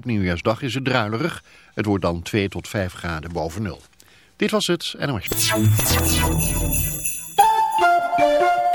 Op nieuwjaarsdag is het druilerig. Het wordt dan 2 tot 5 graden boven nul. Dit was het NOS.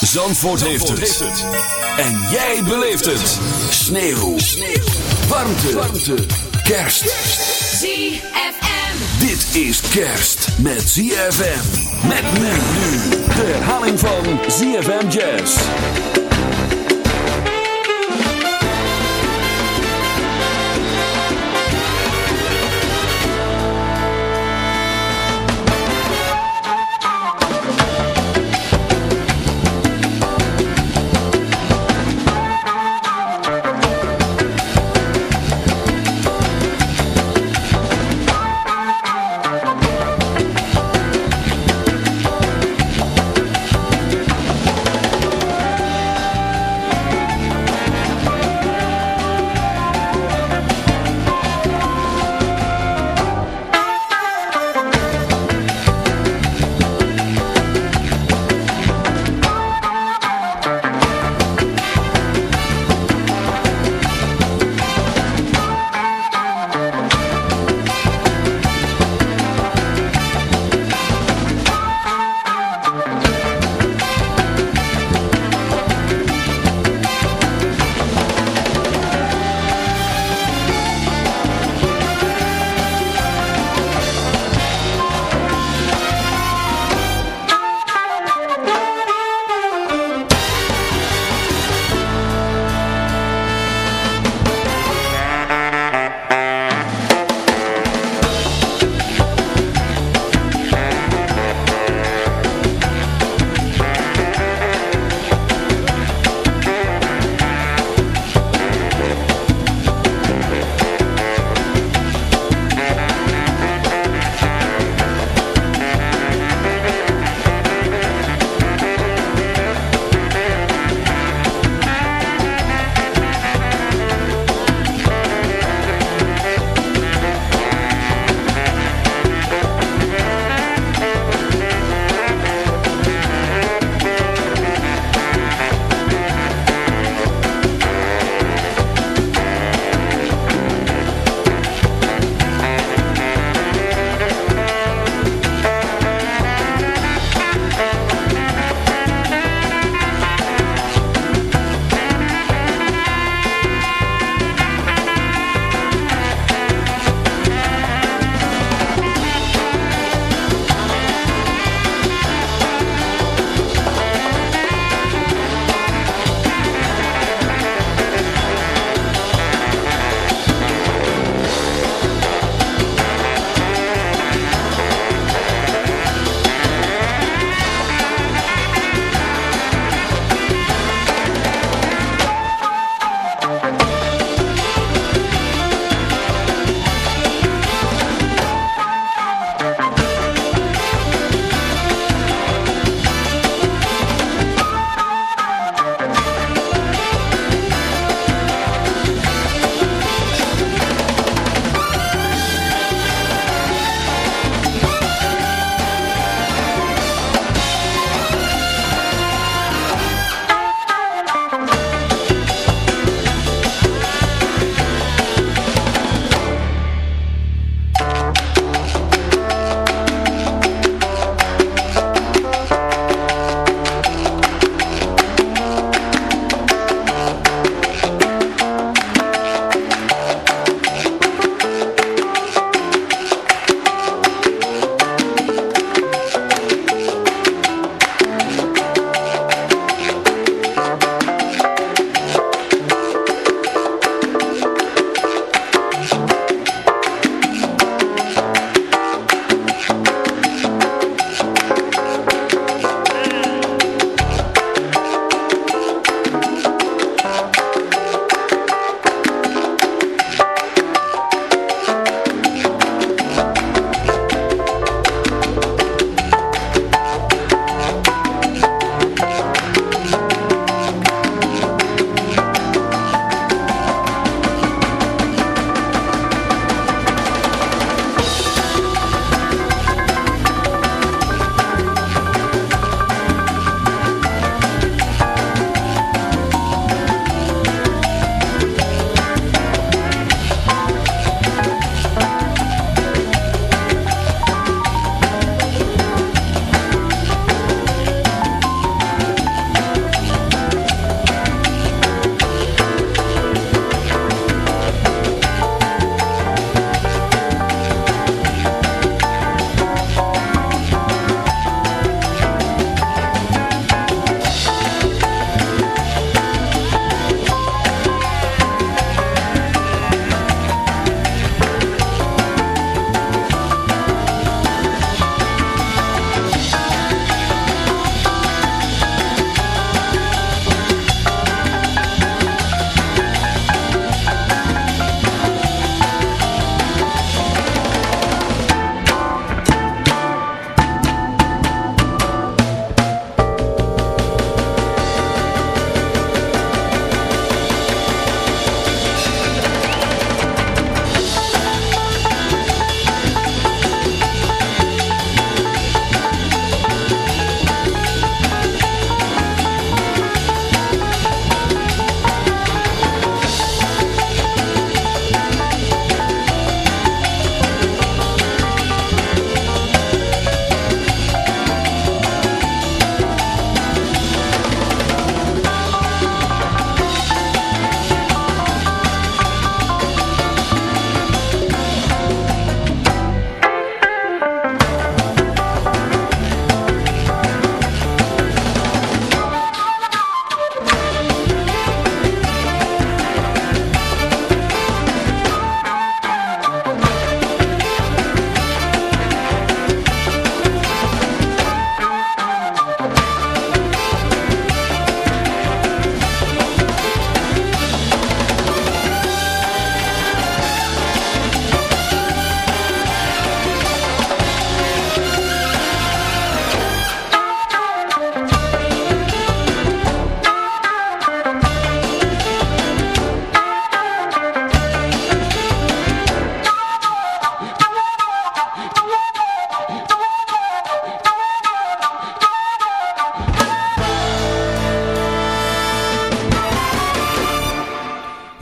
Zandvoort, heeft, het. En jij beleeft het. Sneeuw. Sneeuw. Warmte. Warmte. Kerst. ZFM. Dit is kerst met ZFM. Met men nu. De herhaling van ZFM Jazz.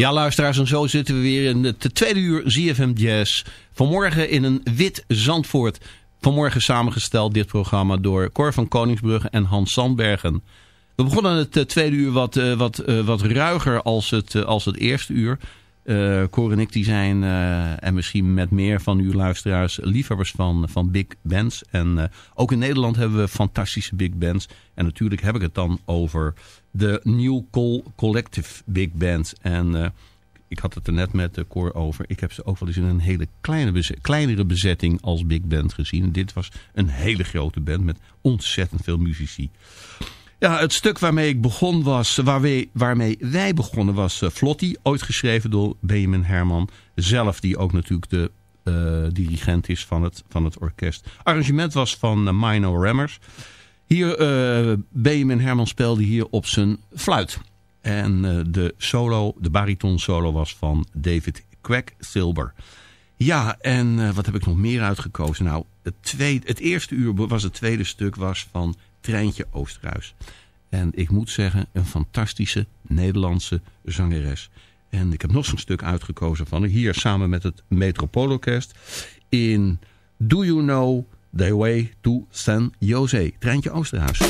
Ja, luisteraars, en zo zitten we weer in het tweede uur ZFM Jazz. Vanmorgen in een wit Zandvoort. Vanmorgen samengesteld dit programma door Cor van Koningsbrugge en Hans Sandbergen. We begonnen het eh, tweede uur wat, uh, wat, uh, wat ruiger als het, als het eerste uur. Cor en ik die zijn, en misschien met meer van uw luisteraars, liefhebbers van, van big bands. En ook in Nederland hebben we fantastische big bands. En natuurlijk heb ik het dan over de New Call Collective Big Band. En uh, ik had het er net met koor over. Ik heb ze ook wel eens in een hele kleine kleinere bezetting als big band gezien. Dit was een hele grote band met ontzettend veel muzici. Ja, het stuk waarmee ik begon was, waarmee, waarmee wij begonnen was uh, Flotti. Ooit geschreven door Benjamin Herman. Zelf die ook natuurlijk de uh, dirigent is van het, van het orkest. Arrangement was van uh, Mino Remmers. Hier, uh, Benjamin Herman speelde hier op zijn fluit. En de solo, de bariton solo was van David Quacksilber. Ja, en wat heb ik nog meer uitgekozen? Nou, het, tweede, het eerste uur was het tweede stuk was van Treintje Oosterhuis. En ik moet zeggen, een fantastische Nederlandse zangeres. En ik heb nog zo'n stuk uitgekozen van hier samen met het Metropoolorkest. In Do You Know... The Way to San Jose. Treintje Oosterhuis.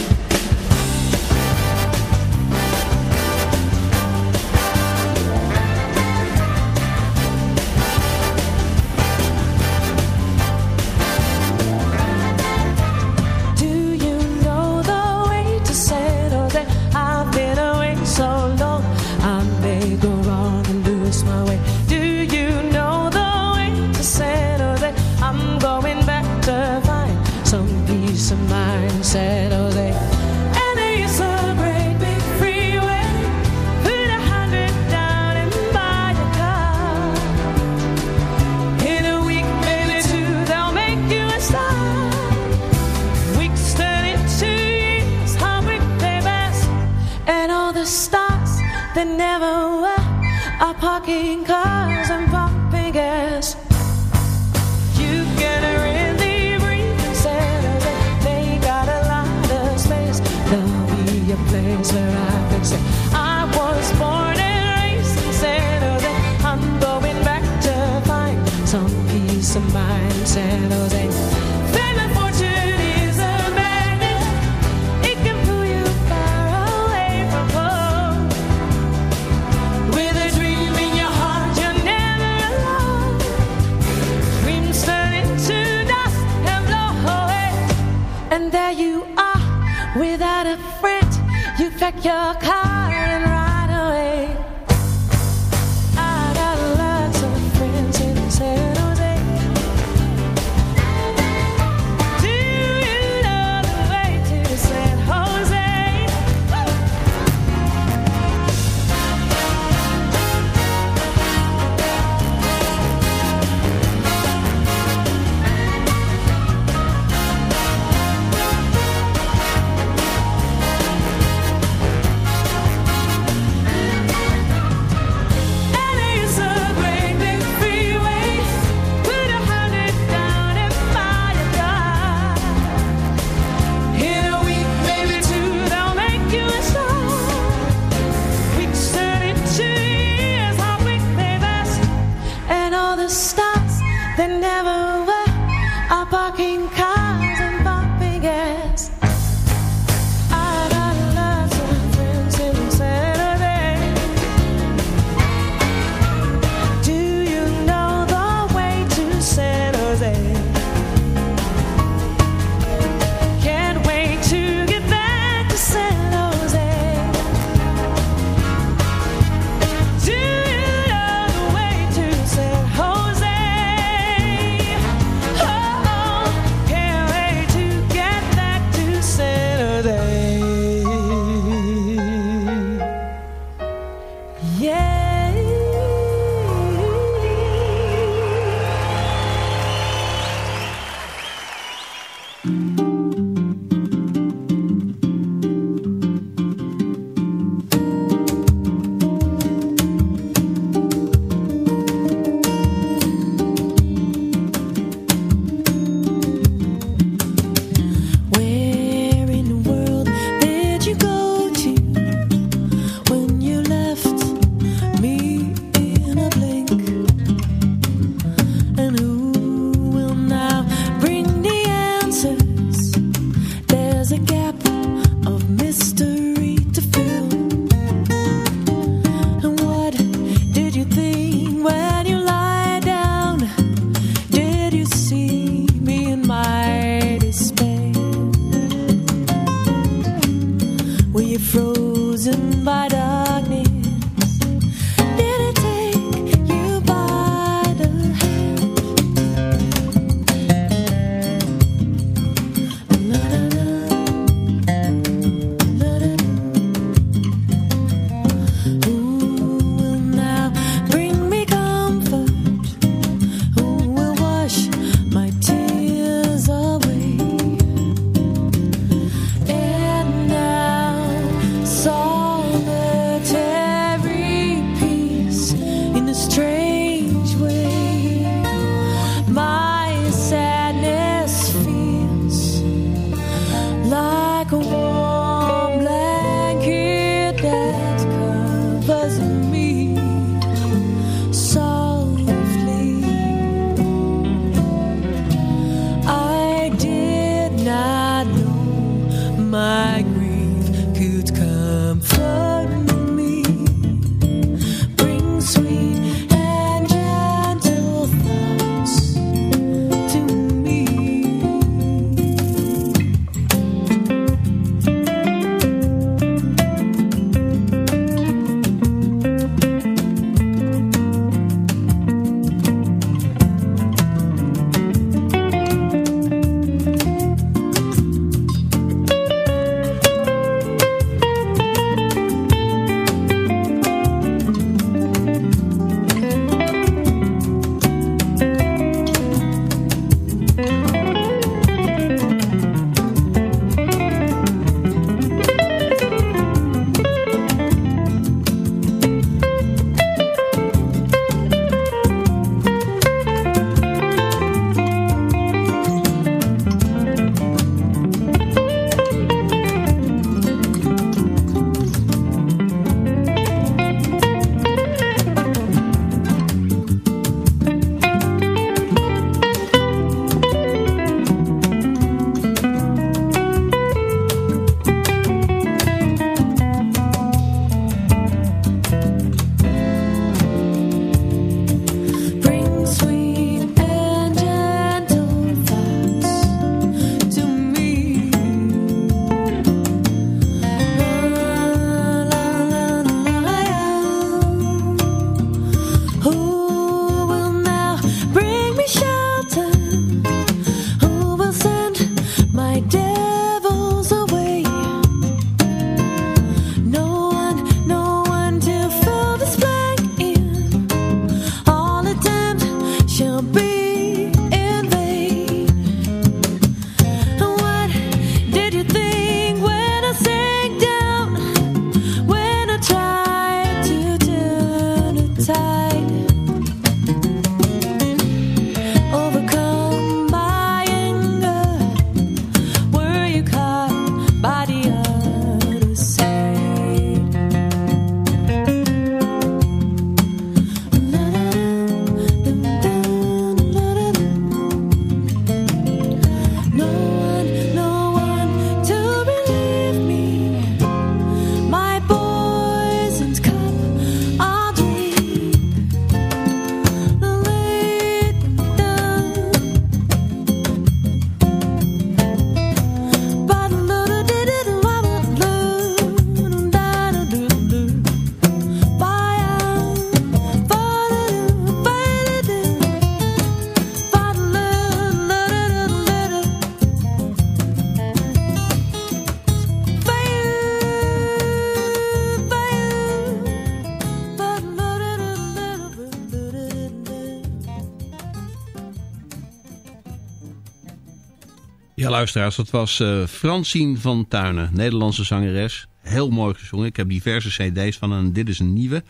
Luisteraars, dat was eh Francine van Tuinen, Nederlandse zangeres. Heel mooi gezongen. Ik heb diverse cd's van en dit is een nieuwe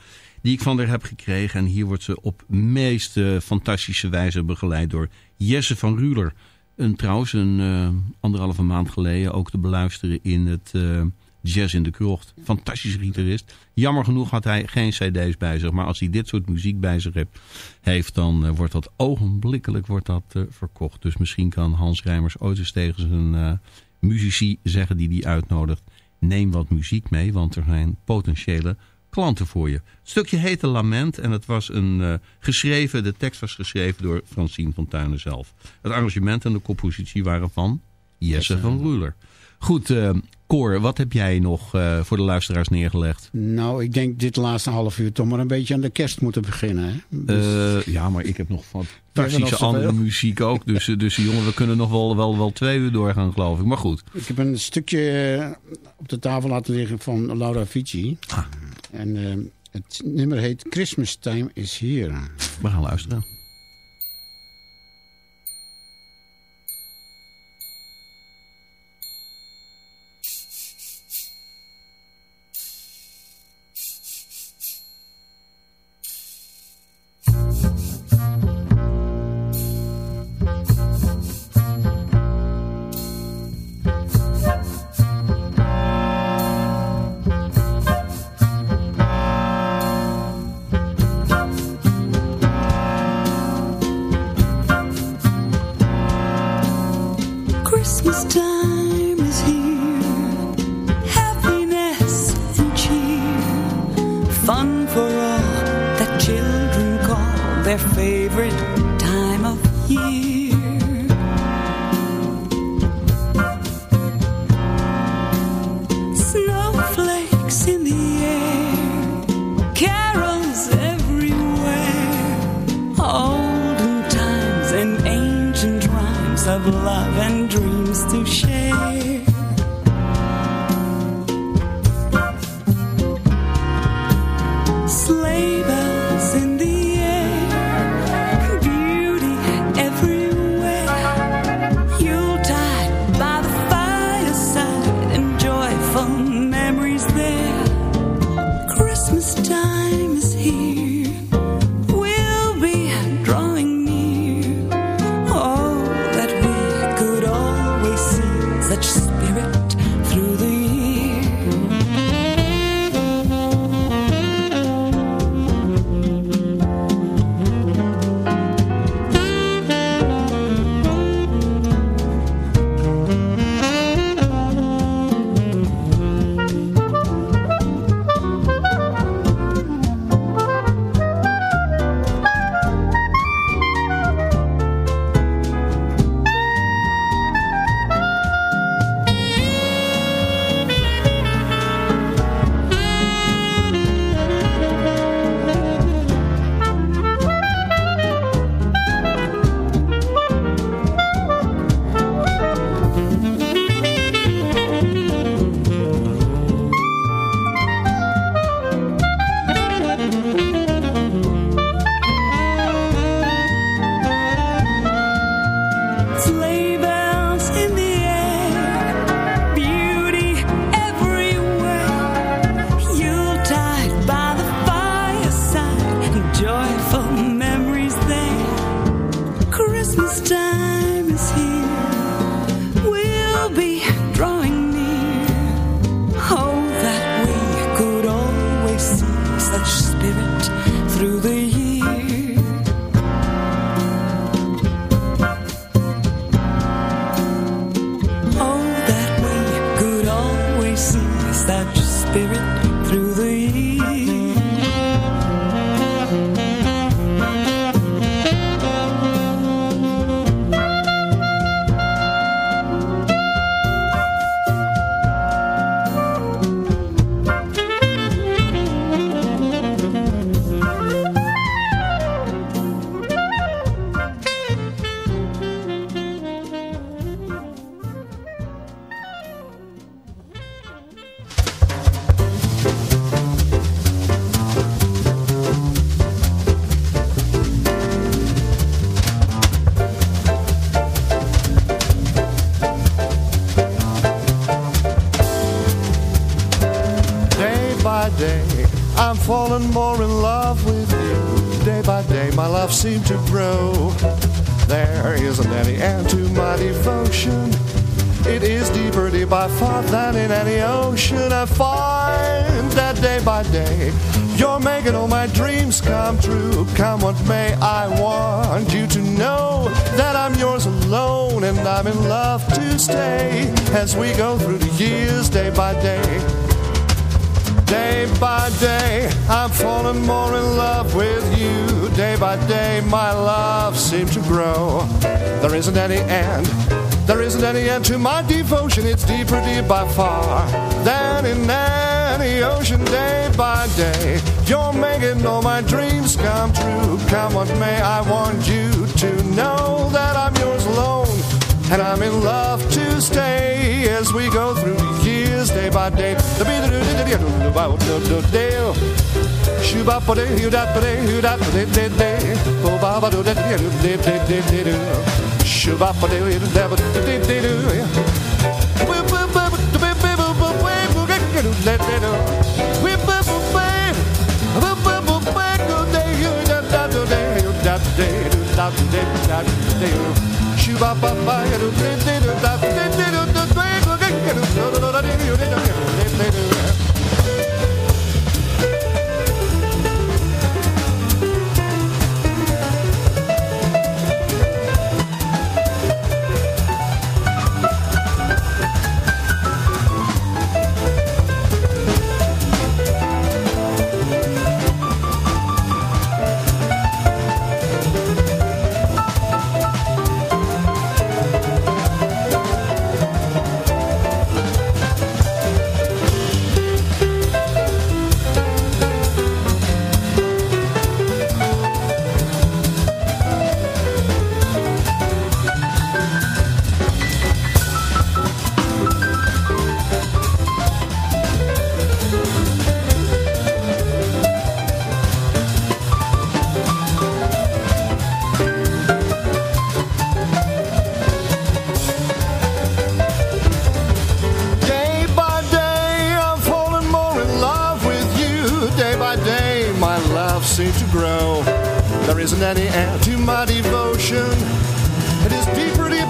die ik van haar heb gekregen. En hier wordt ze op meest eh, fantastische wijze begeleid door Jesse van Ruler. Een, trouwens, een eh, anderhalve maand geleden ook te beluisteren in het Jazz in de Krocht. Fantastische gitarist. Jammer genoeg had hij geen cd's bij zich. Maar als hij dit soort muziek bij zich heeft, dan eh, wordt dat ogenblikkelijk wordt dat, eh, verkocht. Dus misschien kan Hans Rijmers ooit eens tegen zijn eh, muzici zeggen die hij uitnodigt. Neem wat muziek mee, want er zijn potentiële klanten voor je. Het stukje heette Lament en het was een geschreven, de tekst was geschreven door Francine van Tuinen zelf. Het arrangement en de compositie waren van Jesse van Ruler. Goed, eh Cor, wat heb jij nog eh, voor de luisteraars neergelegd? Nou, ik denk dit laatste half uur toch maar een beetje aan de kerst moeten beginnen. Hè? Dus- Eh, ja, maar ik heb nog fantastische andere muziek ook. Dus, dus jongen, we kunnen nog wel, wel, wel twee uur doorgaan, geloof ik. Maar goed. Ik heb een stukje op de tafel laten liggen van Laura Vici. Ah. En het nummer heet Christmas Time is Here. We gaan luisteren. time. As we go through the years day by day. Day by day, I'm falling more in love with you. Day by day, my love seems to grow. There isn't any end, there isn't any end to my devotion. It's deeper, deep by far than in any ocean. Day by day, you're making all my dreams come true. Come what may, I want you to know that I'm yours alone. And I'm in love to stay as we go through the years day by day Oh ba ba ba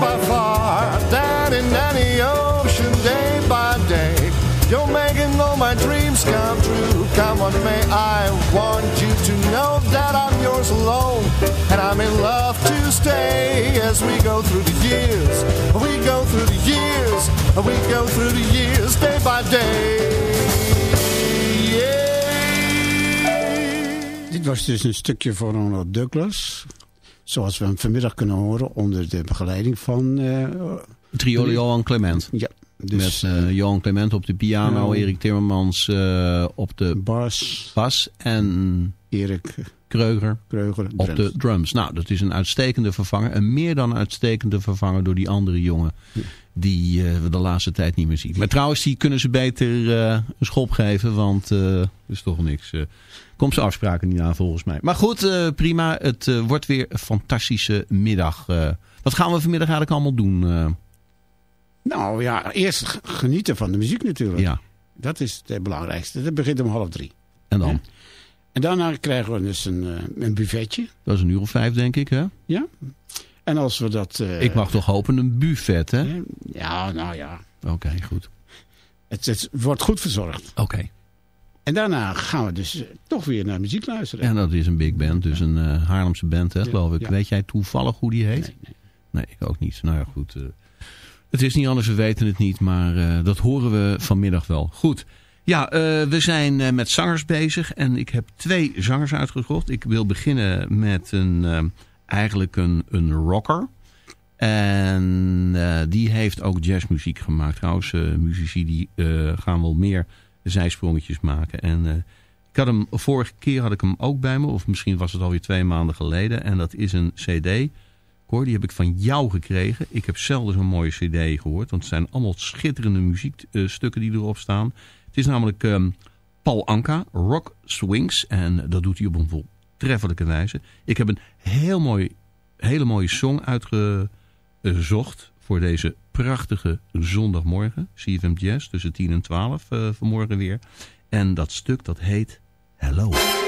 by in any ocean. Day by day, you're making all my dreams come true. Come on, may I want you to know that I'm yours alone, and I'm in love to stay as we go through the years. We go through the years. We go through the years day by day. Dit was dus een stukje van Ronald Douglas. Zoals we hem vanmiddag kunnen horen onder de begeleiding van... eh, Trio Johan Clement. ja, dus Met eh, Johan Clement op de piano, Ja. Erik Timmermans eh, op de Bas, bas en Erik Kreuger Kreuger, op drums. de drums. Nou, dat is een uitstekende vervanger. Een meer dan uitstekende vervanger door die andere jongen die eh, we de laatste tijd niet meer zien. Maar trouwens, die kunnen ze beter eh, een schop geven, want er is toch niks. komt zijn afspraken niet aan volgens mij. Maar goed, prima. Het wordt weer een fantastische middag. Wat gaan we vanmiddag eigenlijk allemaal doen? Nou ja, eerst genieten van de muziek natuurlijk. ja, Dat is het belangrijkste. Dat begint om half drie. en dan? Ja. En daarna krijgen we dus een, een buffetje. Dat is een uur of vijf, denk ik, hè? Ja. En als we dat... eh, ik mag toch hopen een buffet, hè? Ja, nou ja. Oké, goed. Het, het wordt goed verzorgd. Oké. En daarna gaan we dus eh, toch weer naar muziek luisteren. En dat is een big band, dus een eh, Haarlemse band, hè, geloof ik. ja. Weet jij toevallig hoe die heet? Nee, nee. Nee, ik ook niet. Nou ja, goed. het is niet anders, we weten het niet, maar dat horen we vanmiddag wel. Goed. Ja, we zijn met zangers bezig en ik heb twee zangers uitgezocht. Ik wil beginnen met een, eigenlijk een, een rocker. En eh, die heeft ook jazzmuziek gemaakt. Trouwens, eh, muzici die eh, gaan wel meer zijsprongetjes maken. En ik had hem, vorige keer had ik hem ook bij me, of misschien was het alweer twee maanden geleden. En dat is een cd. Cor, die heb ik van jou gekregen. Ik heb zelden zo'n mooie cd gehoord. Want het zijn allemaal schitterende muziekstukken die erop staan. Het is namelijk ehm, Paul Anka, Rock Swings. En dat doet hij op een voltreffelijke wijze. Ik heb een heel mooi, hele mooie song uitgezocht voor deze prachtige zondagmorgen. CFM Jazz tussen 10 en 12 eh, vanmorgen weer. En dat stuk dat heet Hello.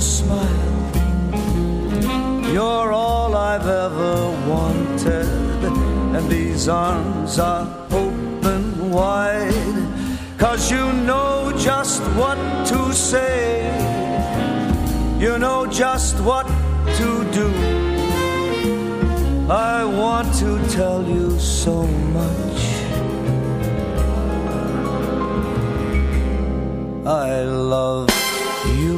smile. You're all I've ever wanted, and these arms are open wide. Cause you know just what to say, you know just what to do. I want to tell you so much. I love you.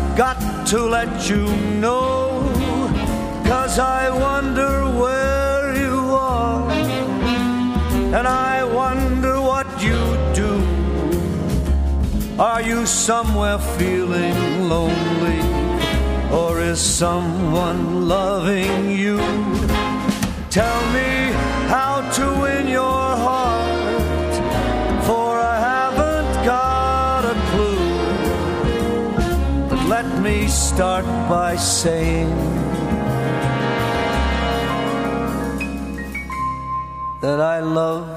to let you know, cause I wonder where you are, and I wonder what you do. Are you somewhere feeling lonely, or is someone loving you? Tell me how to win start by saying that I love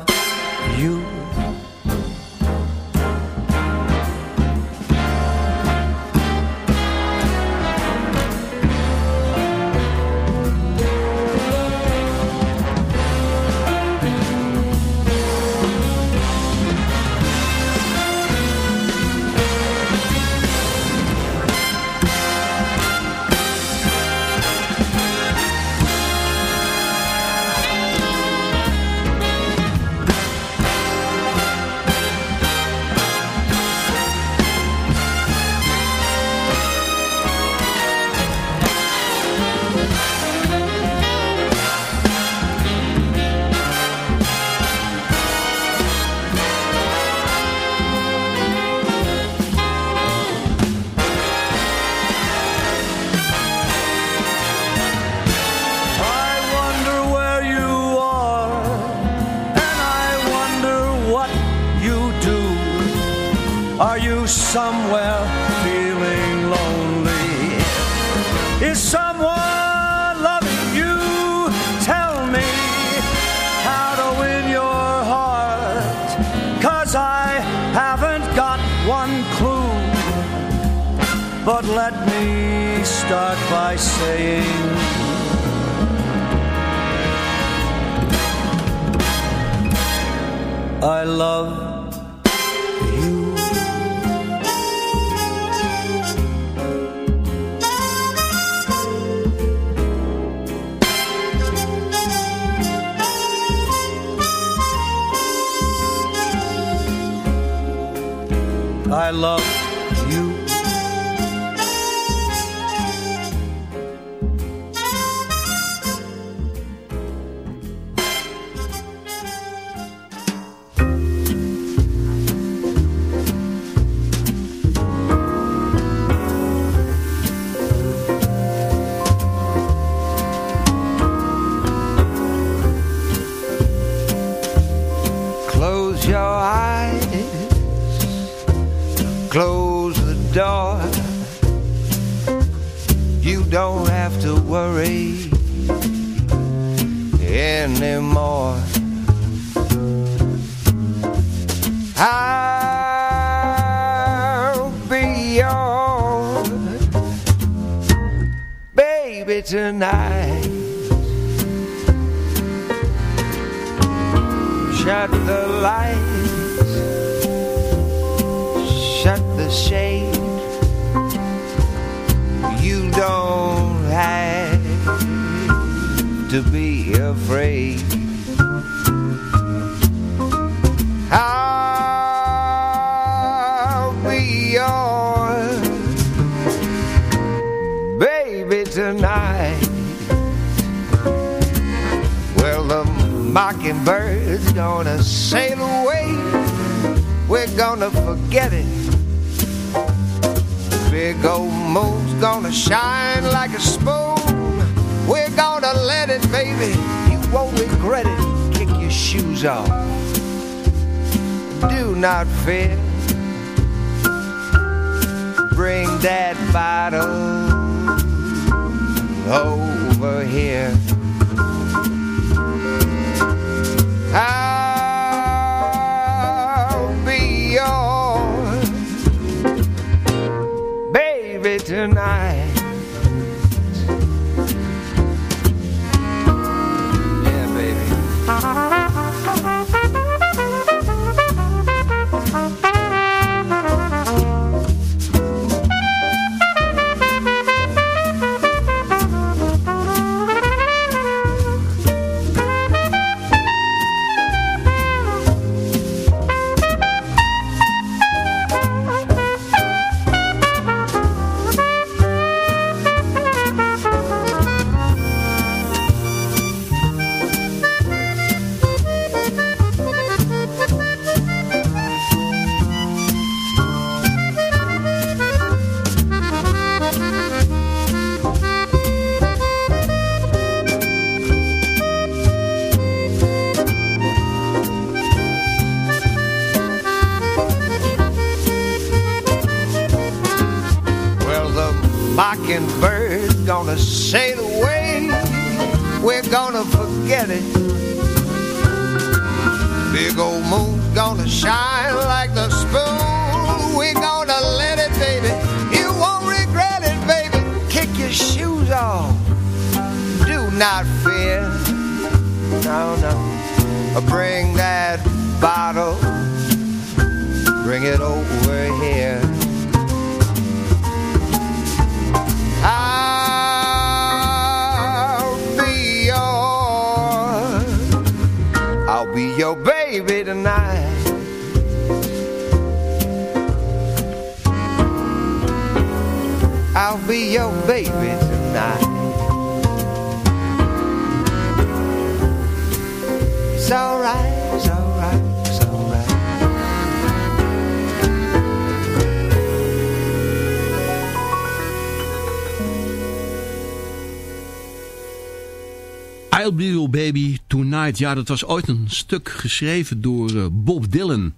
I'll Be Your Baby Tonight. Ja, dat was ooit een stuk geschreven door eh, Bob Dylan.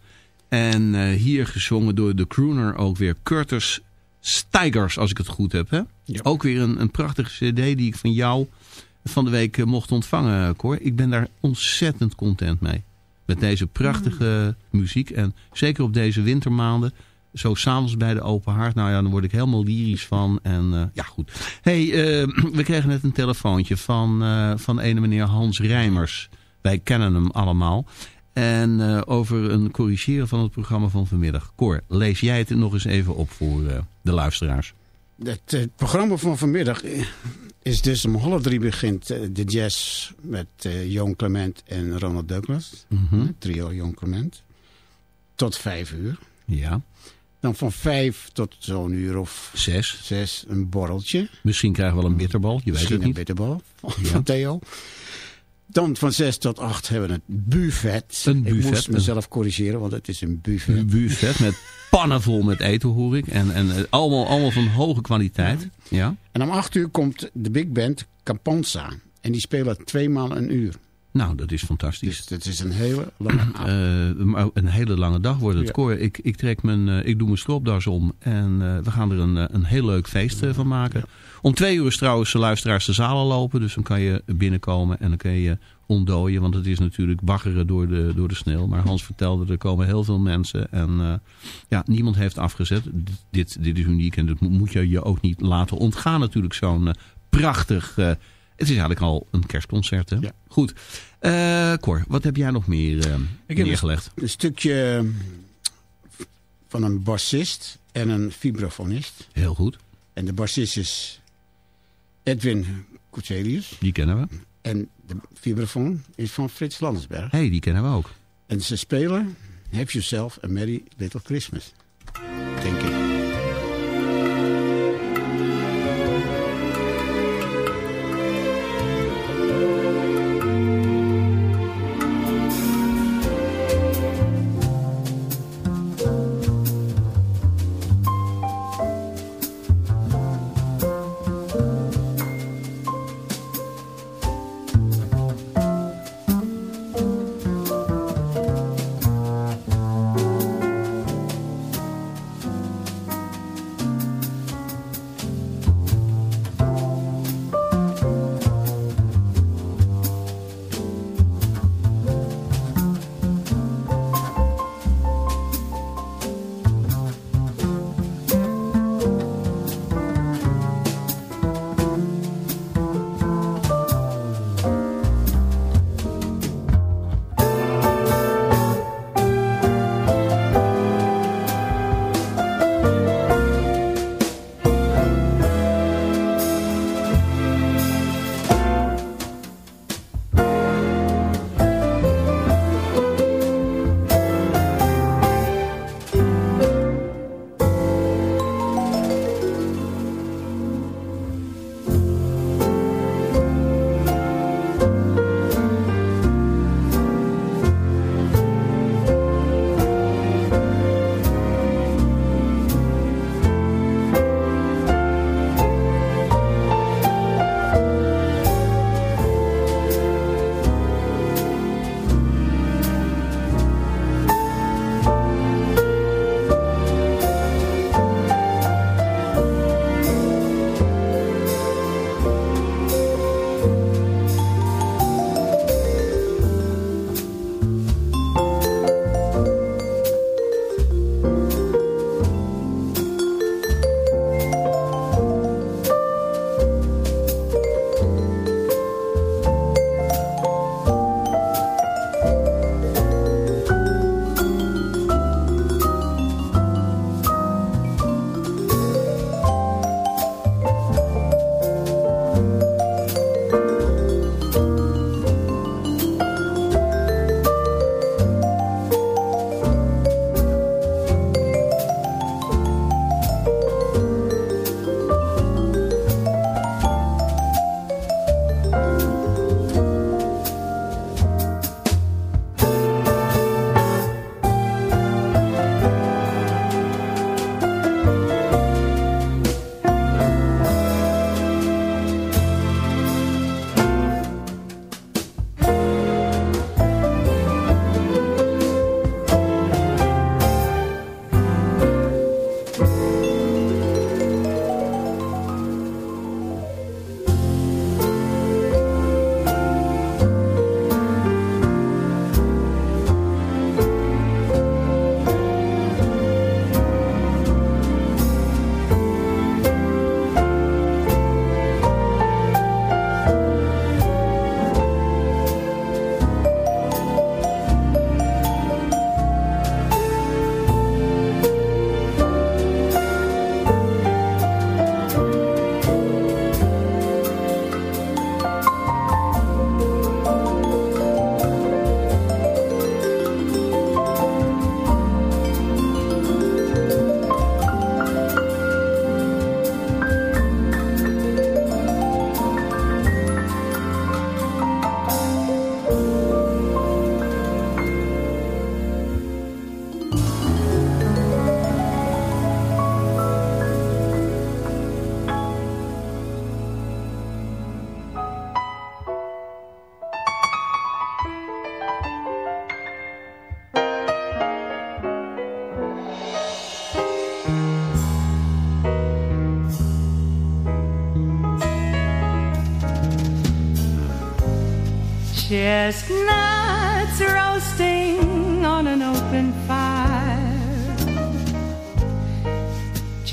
En eh, hier gezongen door de crooner ook weer Curtis Stigers, als ik het goed heb. Hè? Ook weer een, een prachtige cd die ik van jou van de week eh, mocht ontvangen, Cor. Ik ben daar ontzettend content mee. Met deze prachtige muziek. En zeker op deze wintermaanden. Zo s'avonds bij de open haard. Nou ja, dan word ik helemaal lyrisch van. En eh, ja, goed. hey, eh, we kregen net een telefoontje van, eh, van ene meneer Hans Rijmers. Wij kennen hem allemaal. En over een corrigeren van het programma van vanmiddag. Cor, lees jij het nog eens even op voor de luisteraars. Het, eh, programma van vanmiddag is dus om half drie begint de jazz met eh Joan Clement en Ronald Douglas. Eh, Trio Joan Clement. Tot vijf uur. Ja. Dan van vijf tot zo'n uur of Zes. zes een borreltje. Misschien krijgen we wel een bitterbal. Je weet Misschien het een niet. bitterbal van, Ja. van Theo. Dan van zes tot acht hebben we het buffet. Een Ik buffet, moest een- mezelf corrigeren, want het is een buffet. Een buffet met pannen vol met eten hoor ik. En, en eh, allemaal, allemaal van hoge kwaliteit. Ja. En om acht uur komt de big band Campanza. En die spelen tweemaal een uur. Nou, dat is fantastisch. Dus het is een hele lange avond. Eh, een hele lange dag wordt het. Ja. Cor, ik, ik, trek mijn, eh, ik doe mijn stropdas om en eh, we gaan er een, een heel leuk feest van maken. Om twee uur is trouwens de luisteraars de zalen lopen. Dus dan kan je binnenkomen en dan kun je ontdooien. Want het is natuurlijk baggeren door de, door de sneeuw. Maar Hans vertelde, er komen heel veel mensen. En ja, niemand heeft afgezet. Dit, dit is uniek en dat mo- moet je je ook niet laten ontgaan natuurlijk. Zo'n prachtig... het is eigenlijk al een kerstconcert, hè? Ja. Goed. Eh, Cor, wat heb jij nog meer eh, Ik heb neergelegd? Een stukje van een bassist en een vibrafonist. Heel goed. En de bassist is Edwin Coutelius. Die kennen we. En de vibrafoon is van Frits Landsberg. hey, die kennen we ook. En ze spelen Have Yourself a Merry Little Christmas. Denk ik.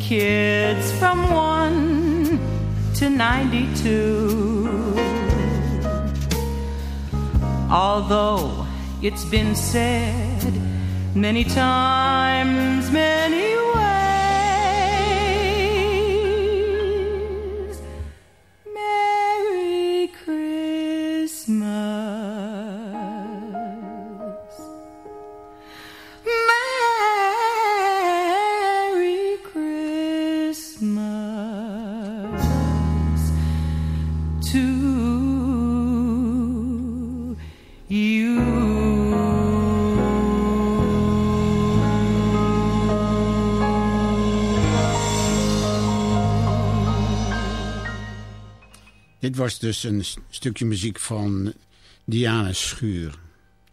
kids from 1 to 92. Although it's been said many times, many was dus een stukje muziek van Diana Schuur.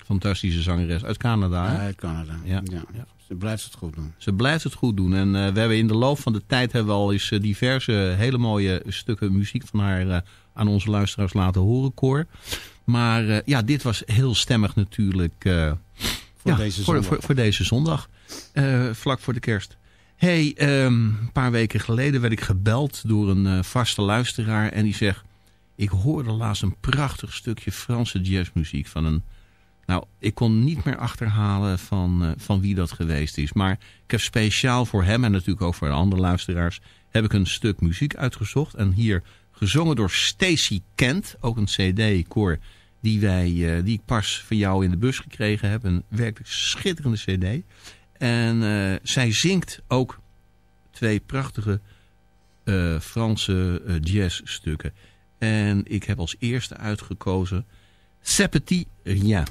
Fantastische zangeres uit Canada. hè? Uit Canada. Ja. Ja. Ze blijft het goed doen. Ze blijft het goed doen. En eh, we hebben in de loop van de tijd hebben we al eens eh, diverse hele mooie stukken muziek van haar eh, aan onze luisteraars laten horen, Cor. Maar ja, dit was heel stemmig natuurlijk. Voor ja, deze voor, zondag. voor, voor deze zondag. Vlak voor de kerst. hey, ehm, een paar weken geleden werd ik gebeld door een vaste luisteraar. En die zegt, ik hoorde laatst een prachtig stukje Franse jazzmuziek van een... Nou, ik kon niet meer achterhalen van, eh, van wie dat geweest is. Maar ik heb speciaal voor hem en natuurlijk ook voor de andere luisteraars... heb ik een stuk muziek uitgezocht. En hier gezongen door Stacy Kent, ook een cd-koor... Die, wij, eh, die ik pas van jou in de bus gekregen heb. Een werkelijk schitterende cd. En eh, zij zingt ook twee prachtige Franse jazzstukken. En ik heb als eerste uitgekozen rien.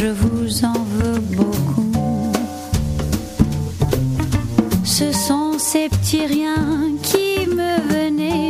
Je vous en veux beaucoup. Ce sont ces petits riens qui me venaient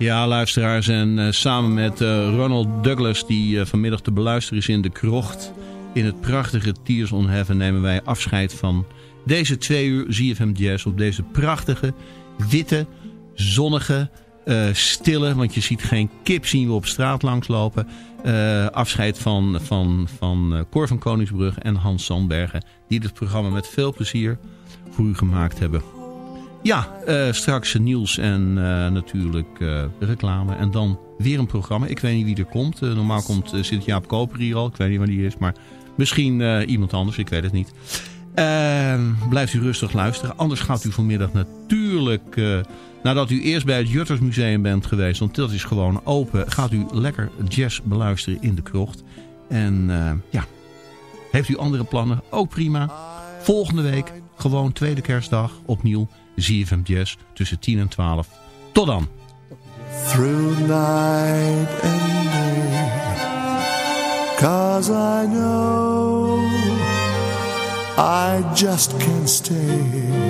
Ja, luisteraars. En eh, samen met eh, Ronald Douglas, die eh, vanmiddag te beluisteren is in de krocht... in het prachtige Heaven nemen wij afscheid van deze twee uur ZFM Jazz... op deze prachtige, witte, zonnige, stille... want je ziet geen kip zien we op straat langslopen... afscheid van, van, van Cor van Koningsbrug en Hans Sandbergen... die dit programma met veel plezier voor u gemaakt hebben. Ja, eh, straks Niels en eh, natuurlijk eh, reclame. En dan weer een programma. Ik weet niet wie er komt. Normaal komt uh, Sint-Jaap Koper hier al. Ik weet niet waar die is. Maar misschien iemand anders. Ik weet het niet. Eh, blijft u rustig luisteren. Anders gaat u vanmiddag natuurlijk... nadat u eerst bij het Juttersmuseum bent geweest. Want dat is gewoon open. Gaat u lekker jazz beluisteren in de krocht. En ja, heeft u andere plannen? Ook prima. Volgende week, gewoon tweede kerstdag, opnieuw ZFM Jazz tussen 10 en 12. Tot dan. through night and day. Cause I know I just can't stay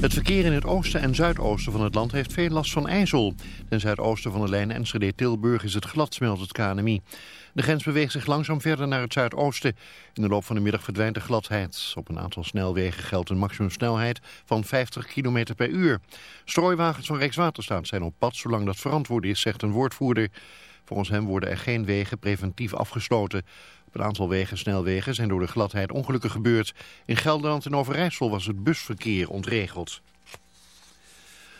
Het verkeer in het oosten en zuidoosten van het land heeft veel last van ijzel. Ten zuidoosten van de lijn Enschede-Tilburg is het glad, het KNMI. De grens beweegt zich langzaam verder naar het zuidoosten. In de loop van de middag verdwijnt de gladheid. Op een aantal snelwegen geldt een maximumsnelheid van 50 km per uur. Strooiwagens van Rijkswaterstaat zijn op pad zolang dat verantwoord is, zegt een woordvoerder. Volgens hem worden er geen wegen preventief afgesloten. Op een aantal wegen en snelwegen zijn door de gladheid ongelukken gebeurd. In Gelderland en Overijssel was het busverkeer ontregeld.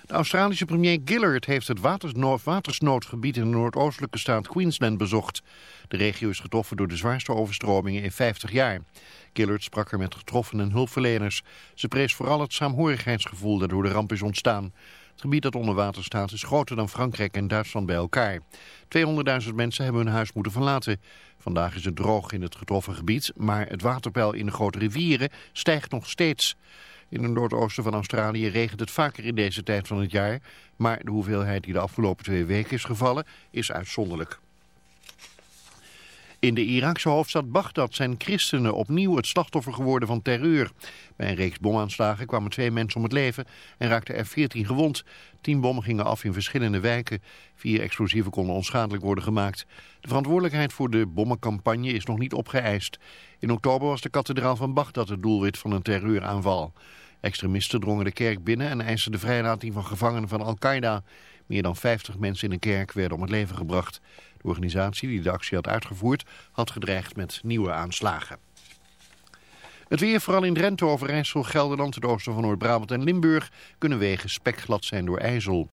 De Australische premier Gillard heeft het watersno- watersnoodgebied in de noordoostelijke staat Queensland bezocht. De regio is getroffen door de zwaarste overstromingen in 50 jaar. Gillard sprak er met getroffen en hulpverleners. Ze prees vooral het saamhorigheidsgevoel dat door de ramp is ontstaan. Het gebied dat onder water staat is groter dan Frankrijk en Duitsland bij elkaar. 200.000 mensen hebben hun huis moeten verlaten. Vandaag is het droog in het getroffen gebied, maar het waterpeil in de grote rivieren stijgt nog steeds. In het noordoosten van Australië regent het vaker in deze tijd van het jaar, maar de hoeveelheid die de afgelopen twee weken is gevallen is uitzonderlijk. In de Iraakse hoofdstad Bagdad zijn christenen opnieuw het slachtoffer geworden van terreur. Bij een reeks bomaanslagen kwamen twee mensen om het leven en raakten er veertien gewond. Tien bommen gingen af in verschillende wijken. Vier explosieven konden onschadelijk worden gemaakt. De verantwoordelijkheid voor de bommencampagne is nog niet opgeëist. In oktober was de kathedraal van Bagdad het doelwit van een terreuraanval. Extremisten drongen de kerk binnen en eisten de vrijlating van gevangenen van Al-Qaeda. Meer dan 50 mensen in de kerk werden om het leven gebracht. De organisatie die de actie had uitgevoerd had gedreigd met nieuwe aanslagen. Het weer, vooral in Drenthe, Overijssel, Gelderland, het oosten van Noord-Brabant en Limburg... kunnen wegen spekglad zijn door ijzel.